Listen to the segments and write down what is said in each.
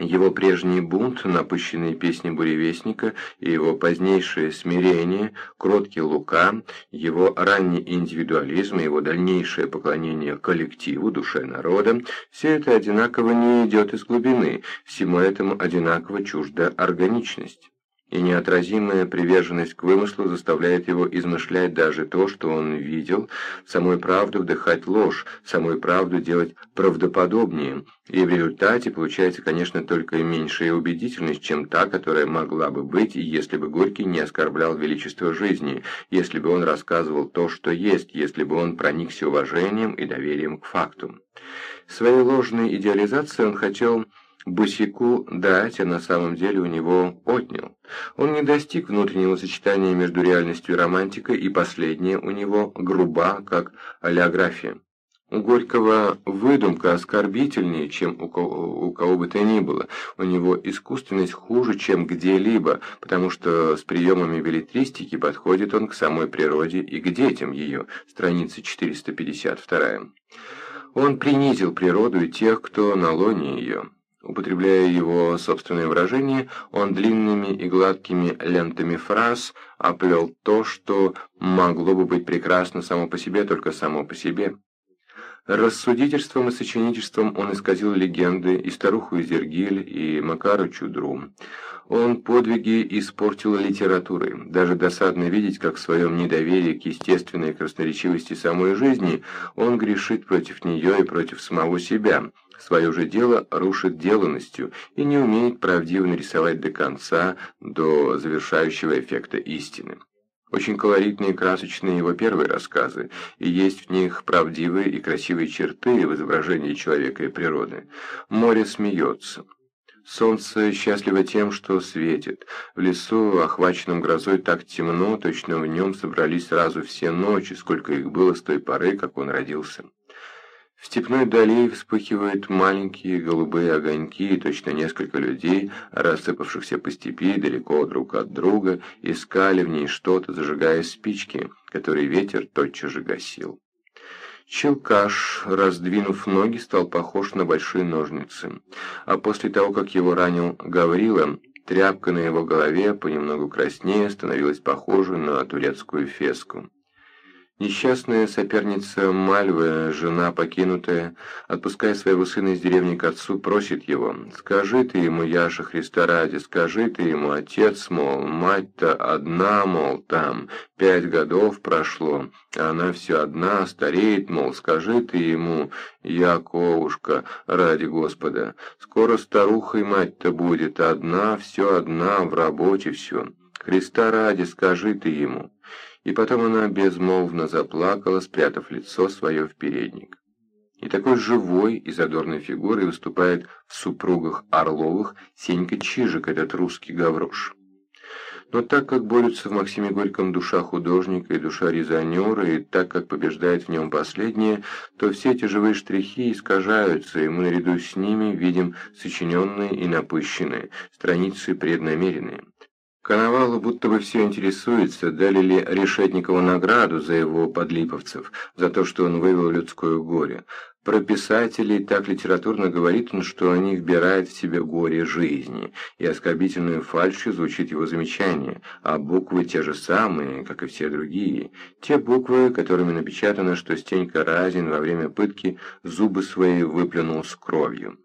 Его прежний бунт, напыщенные песни буревестника и его позднейшее смирение, кроткий Лука, его ранний индивидуализм и его дальнейшее поклонение коллективу, душе народа – все это одинаково не идет из глубины, всему этому одинаково чужда органичность и неотразимая приверженность к вымыслу заставляет его измышлять даже то, что он видел, самой правду вдыхать ложь, самой правду делать правдоподобнее, и в результате получается, конечно, только меньшая убедительность, чем та, которая могла бы быть, если бы Горький не оскорблял величество жизни, если бы он рассказывал то, что есть, если бы он проникся уважением и доверием к факту. Своей ложной идеализацией он хотел босику дать, а на самом деле у него отнял. Он не достиг внутреннего сочетания между реальностью и романтикой, и последнее у него груба, как олеография. У Горького выдумка оскорбительнее, чем у кого, у кого бы то ни было. У него искусственность хуже, чем где-либо, потому что с приемами билетристики подходит он к самой природе и к детям ее. Страница 452. Он принизил природу и тех, кто на лоне ее. Употребляя его собственное выражение, он длинными и гладкими лентами фраз оплел то, что могло бы быть прекрасно само по себе, только само по себе. Рассудительством и сочинительством он исказил легенды и старуху Изергиль, и Макару Чудру. Он подвиги испортил литературой. Даже досадно видеть, как в своем недоверии к естественной красноречивости самой жизни он грешит против нее и против самого себя – свое же дело рушит деланностью и не умеет правдиво нарисовать до конца, до завершающего эффекта истины. Очень колоритные и красочные его первые рассказы, и есть в них правдивые и красивые черты в изображении человека и природы. Море смеется. Солнце счастливо тем, что светит. В лесу, охваченном грозой, так темно, точно в нем собрались сразу все ночи, сколько их было с той поры, как он родился. В степной дали вспыхивают маленькие голубые огоньки, и точно несколько людей, рассыпавшихся по степи далеко друг от друга, искали в ней что-то, зажигая спички, которые ветер тотчас же гасил. Челкаш, раздвинув ноги, стал похож на большие ножницы, а после того, как его ранил Гаврила, тряпка на его голове, понемногу краснее, становилась похожей на турецкую феску. Несчастная соперница Мальвы, жена покинутая, отпуская своего сына из деревни к отцу, просит его, «Скажи ты ему, Яша, Христа ради, скажи ты ему, отец, мол, мать-то одна, мол, там, пять годов прошло, а она все одна, стареет, мол, скажи ты ему, Яковушка, ради Господа, скоро старухой мать-то будет, одна, все одна, в работе все, Христа ради, скажи ты ему». И потом она безмолвно заплакала, спрятав лицо свое в передник. И такой живой и задорной фигурой выступает в супругах Орловых Сенька Чижик, этот русский гаврош. Но так как борются в Максиме Горьком душа художника и душа резонера, и так как побеждает в нем последнее, то все эти живые штрихи искажаются, и мы наряду с ними видим сочиненные и напыщенные, страницы преднамеренные. Коновалу будто бы все интересуется, дали ли Решетникову награду за его подлиповцев, за то, что он вывел людское горе. Про писателей так литературно говорит он, что они вбирают в себя горе жизни, и оскорбительную фальшью звучит его замечание, а буквы те же самые, как и все другие. Те буквы, которыми напечатано, что Стенька Разин во время пытки зубы свои выплюнул с кровью.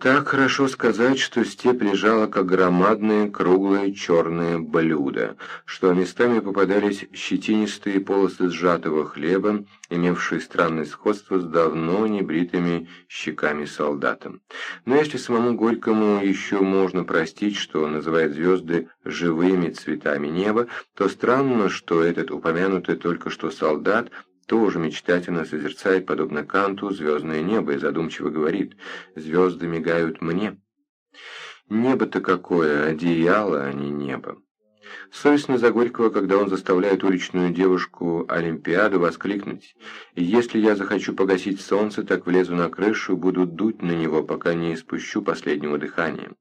Так хорошо сказать, что степь лежала как громадное круглое черное блюдо, что местами попадались щетинистые полосы сжатого хлеба, имевшие странное сходство с давно небритыми щеками солдатам. Но если самому Горькому еще можно простить, что он называет звезды живыми цветами неба, то странно, что этот упомянутый только что солдат тоже мечтательно созерцает, подобно Канту, звездное небо и задумчиво говорит «Звезды мигают мне». Небо-то какое, одеяло, а не небо. Совестно за Горького, когда он заставляет уличную девушку Олимпиаду воскликнуть «Если я захочу погасить солнце, так влезу на крышу, буду дуть на него, пока не испущу последнего дыхания».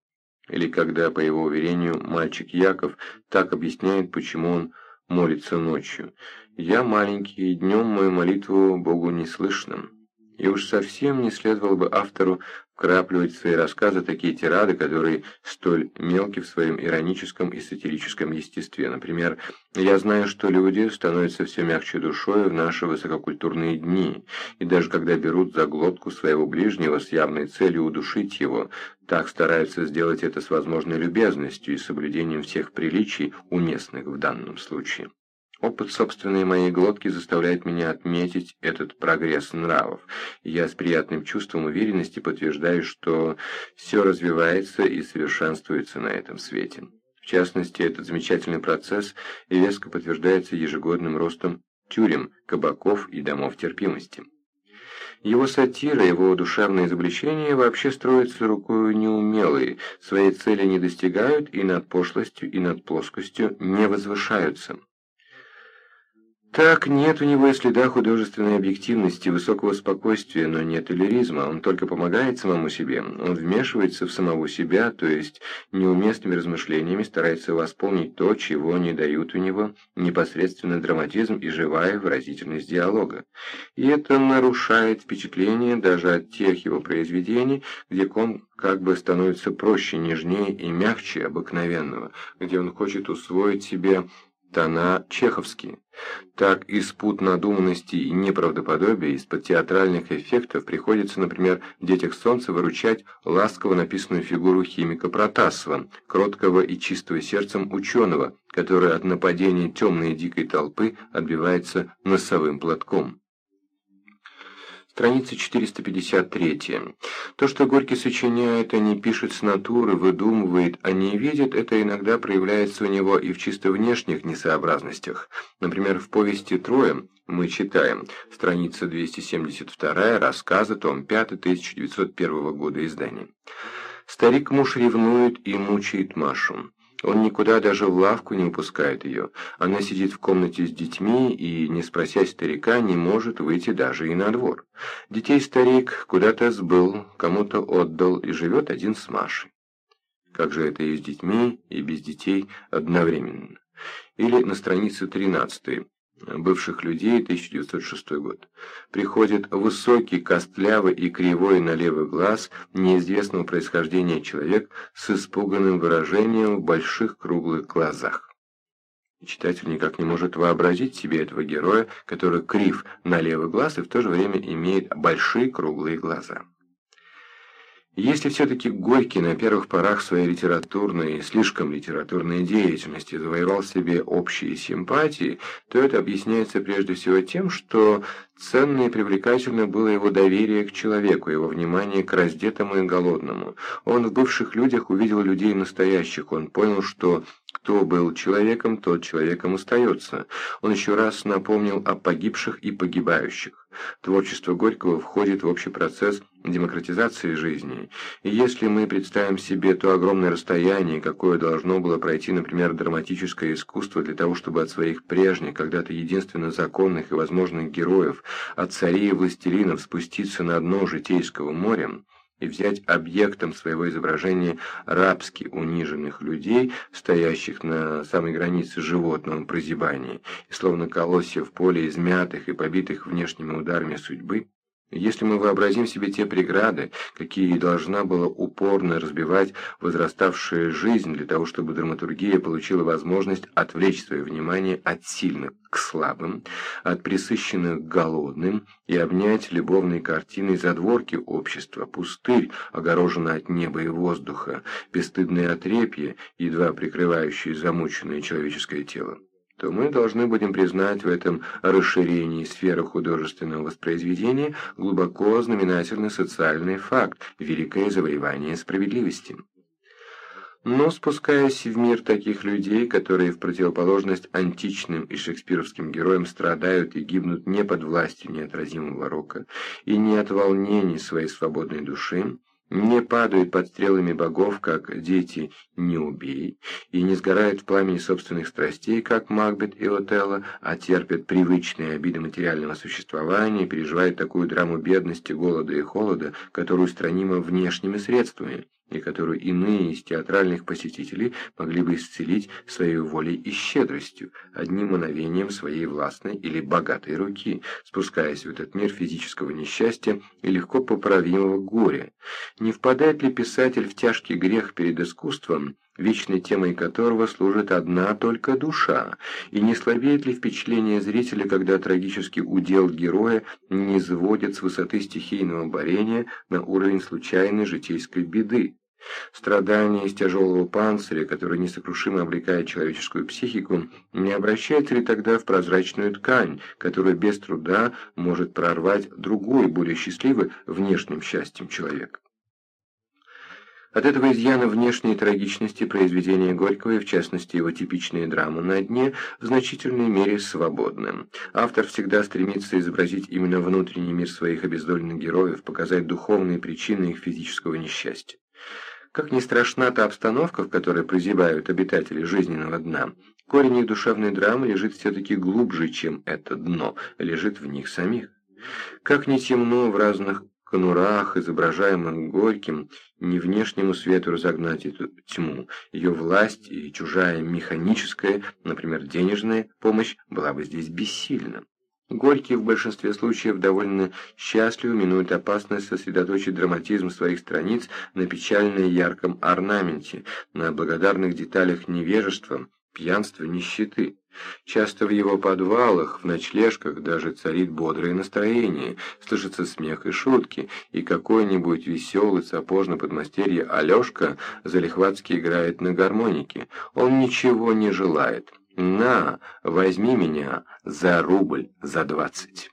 Или когда, по его уверению, мальчик Яков так объясняет, почему он молится ночью. Я маленький, и днем мою молитву Богу не слышно. И уж совсем не следовало бы автору вкрапливать в свои рассказы такие тирады, которые столь мелки в своем ироническом и сатирическом естестве. Например, «Я знаю, что люди становятся все мягче душой в наши высококультурные дни, и даже когда берут за глотку своего ближнего с явной целью удушить его, так стараются сделать это с возможной любезностью и соблюдением всех приличий, уместных в данном случае». Опыт собственной моей глотки заставляет меня отметить этот прогресс нравов. Я с приятным чувством уверенности подтверждаю, что все развивается и совершенствуется на этом свете. В частности, этот замечательный процесс веско подтверждается ежегодным ростом тюрем, кабаков и домов терпимости. Его сатира, его душевное изобличение вообще строятся рукою неумелой, своей цели не достигают и над пошлостью, и над плоскостью не возвышаются. Так, нет у него и следа художественной объективности, высокого спокойствия, но нет и. Он только помогает самому себе. Он вмешивается в самого себя, то есть неуместными размышлениями старается восполнить то, чего не дают у него непосредственно драматизм и живая выразительность диалога. И это нарушает впечатление даже от тех его произведений, где он как бы становится проще, нежнее и мягче обыкновенного, где он хочет усвоить себе тона чеховские. Так из пут надуманности и неправдоподобия, из-под театральных эффектов приходится, например, в «Детях солнца» выручать ласково написанную фигуру химика Протасова, кроткого и чистого сердцем ученого, который от нападения темной дикой толпы отбивается носовым платком. Страница 453. То, что Горький сочиняет, а не пишет с натуры, выдумывает, а не видит, это иногда проявляется у него и в чисто внешних несообразностях. Например, в повести «Трое» мы читаем, страница 272, рассказы, том 5, 1901 года издания. Старик-муж ревнует и мучает Машу. Он никуда даже в лавку не упускает ее. Она сидит в комнате с детьми и, не спрося старика, не может выйти даже и на двор. Детей старик куда-то сбыл, кому-то отдал и живет один с Машей. Как же это и с детьми, и без детей одновременно? Или на странице 13 бывших людей, 1906 год. Приходит высокий, костлявый и кривой на левый глаз неизвестного происхождения человек с испуганным выражением в больших круглых глазах. Читатель никак не может вообразить себе этого героя, который крив на левый глаз и в то же время имеет большие круглые глаза. Если все-таки Горький на первых порах своей литературной, слишком литературной деятельности завоевал себе общие симпатии, то это объясняется прежде всего тем, что ценно и привлекательно было его доверие к человеку, его внимание к раздетому и голодному. Он в бывших людях увидел людей настоящих, он понял, что кто был человеком, тот человеком остается. Он еще раз напомнил о погибших и погибающих. Творчество Горького входит в общий процесс демократизации жизни. И если мы представим себе то огромное расстояние, какое должно было пройти, например, драматическое искусство для того, чтобы от своих прежних, когда-то единственно законных и возможных героев, от царей и властелинов спуститься на дно житейского моря, и взять объектом своего изображения рабски униженных людей, стоящих на самой границе животного прозябания, и словно колосья в поле измятых и побитых внешними ударами судьбы, если мы вообразим себе те преграды, какие должна была упорно разбивать возраставшая жизнь для того, чтобы драматургия получила возможность отвлечь свое внимание от сильных к слабым, от присыщенных к голодным и обнять любовной картиной задворки общества, пустырь, огороженный от неба и воздуха, бесстыдное отрепье, едва прикрывающее замученное человеческое тело то мы должны будем признать в этом расширении сферы художественного воспроизведения глубоко знаменательный социальный факт – великое завоевание справедливости. Но спускаясь в мир таких людей, которые в противоположность античным и шекспировским героям страдают и гибнут не под властью неотразимого рока и не от волнений своей свободной души, не падают под стрелами богов, как дети «не убей», и не сгорают в пламени собственных страстей, как Макбет и Отелло, а терпят привычные обиды материального существования, переживают такую драму бедности, голода и холода, которую устранима внешними средствами. И которую иные из театральных посетителей могли бы исцелить своей волей и щедростью, одним мановением своей властной или богатой руки, спускаясь в этот мир физического несчастья и легко поправимого горя. Не впадает ли писатель в тяжкий грех перед искусством, вечной темой которого служит одна только душа, и не слабеет ли впечатление зрителя, когда трагический удел героя не сводит с высоты стихийного борения на уровень случайной житейской беды. Страдание из тяжелого панциря, который несокрушимо облекает человеческую психику, не обращается ли тогда в прозрачную ткань, которая без труда может прорвать другой, более счастливый внешним счастьем человек? От этого изъяна внешней трагичности произведения Горького, и в частности его типичные драмы на дне, в значительной мере свободны. Автор всегда стремится изобразить именно внутренний мир своих обездоленных героев, показать духовные причины их физического несчастья. Как ни страшна та обстановка, в которой прозябают обитатели жизненного дна, корень их душевной драмы лежит все-таки глубже, чем это дно, лежит в них самих. Как ни темно в разных конурах, изображаемых Горьким, не внешнему свету разогнать эту тьму. Ее власть и чужая механическая, например, денежная помощь была бы здесь бессильна. Горький в большинстве случаев довольно счастливо минует опасность сосредоточить драматизм своих страниц на печально ярком орнаменте, на благодарных деталях невежества, пьянства, нищеты. Часто в его подвалах, в ночлежках даже царит бодрое настроение, слышится смех и шутки, и какой-нибудь веселый сапожный подмастерье Алешка залихватски играет на гармонике. Он ничего не желает. «На, возьми меня за рубль, за двадцать».